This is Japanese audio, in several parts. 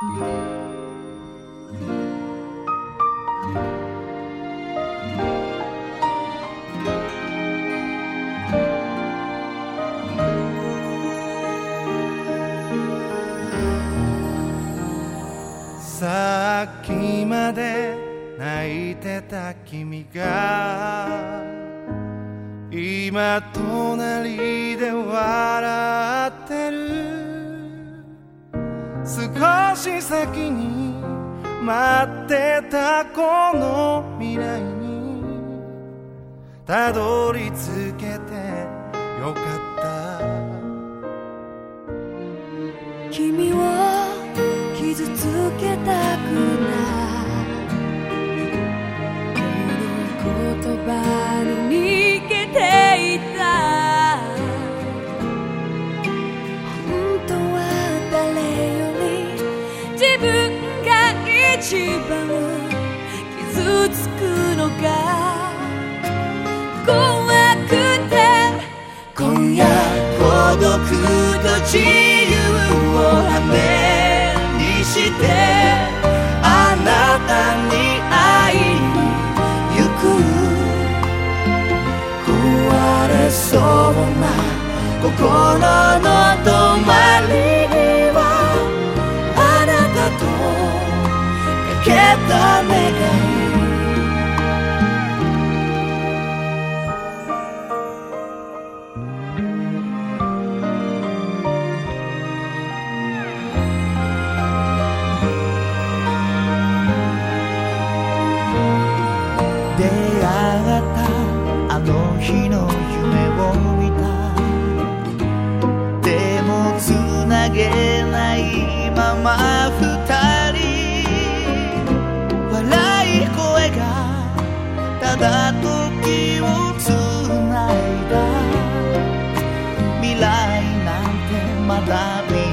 さっきまで泣いてた君が今隣で笑ってる。少し先に待ってたこの未来に。たどり着けてよかった。君を傷つけたく自分が一番傷つくのが怖くて今夜孤独と自由を羽にしてあなたに会いに行く。壊れそうな心のとかだ時をつないだ未来なんてまだ見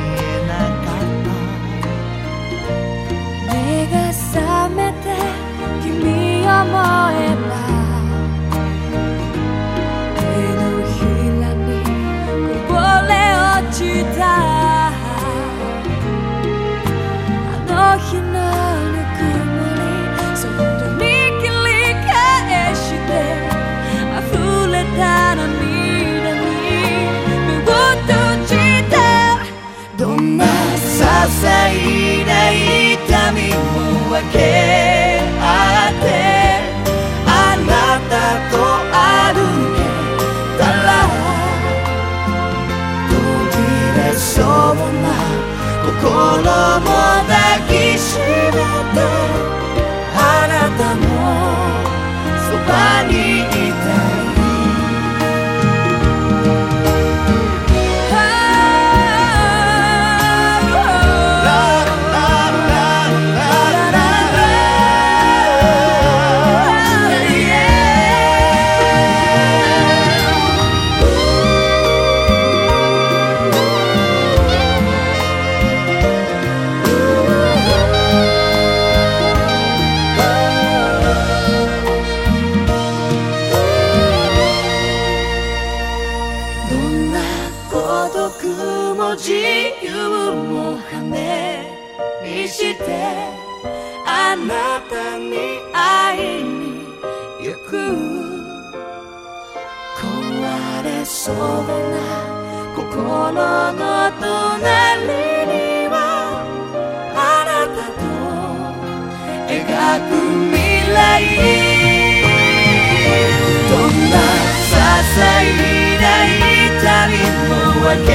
些細な痛みも分け合ってあなたと歩けたら途切れそうな心もしてあなたに会いに行く。壊れそうな心の隣にはあなたと描く未来。どんな些細な痛みも分け